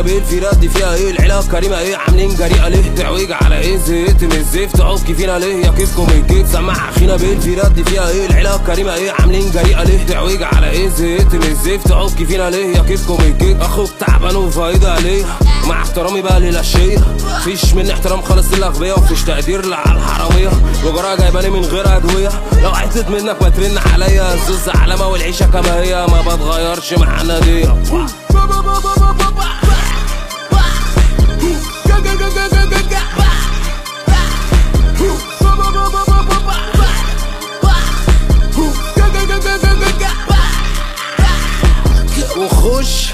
بالفيرات دي فيها إيه العلاقة؟ كريمة إيه؟ عاملين جريئة ليه؟ تعويج على إيه؟ زهقت من الزفت عوكي فينا ليه؟ يا كيفكم الجيت سمع أخينا بالفيرات دي فيها إيه العلاقة؟ كريمة إيه؟ عاملين جريئة ليه؟ تعويج على إيه؟ زهقت من الزفت عوكي فينا ليه؟ يا كيفكم الجيت أخوك تعبان وفايدة عليه مع احترامي بقى للاشياء فيش مني احترام خالص للاغبياء ومفيش تقدير على الحرامية وجراها جايباني من غير أدوية. لو عطت منك ما ترن عليا الزوز علامة والعيشة كما هي ما بتغيرش مع النادية وخش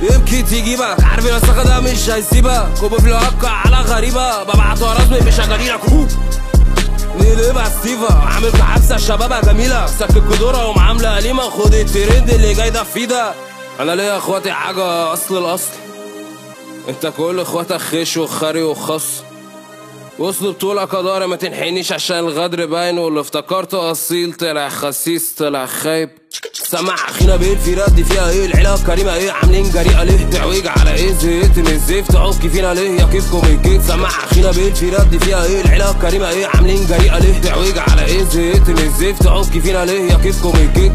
يمكن تجيبك عارف الوسخة ده مش هيسيبك وبفلوقك على غريبة ببعت ورا رسمي مش هجريلك نقلبها ستيفا عامل كحبسة شبابها جميلة سكك كدورة ومعاملة أليمة خد الترند اللي جاي ده في ده أنا ليا إخواتي حاجة أصل الأصل. أنت كل إخواتك خش وخري وخص وصلوا بطولة قدارة ما تنحنيش عشان الغدر باين واللي افتكرته أصيل طلع خسيس طلع خايب. سمع أخينا بالفيرات دي فيها إيه العلاقة؟ كريمة إيه عاملين جريئة؟ ليه تعويج على إيه؟ زهقت من الزفت عوكي فينا ليه؟ يا كيفكم الجيت. سمع أخينا بالفيرات دي فيها إيه العلاقة؟ كريمة إيه عاملين جريئة؟ ليه تعويج على إيه؟ زهقت من الزفت عوكي فينا ليه؟ يا كيفكم الجيت.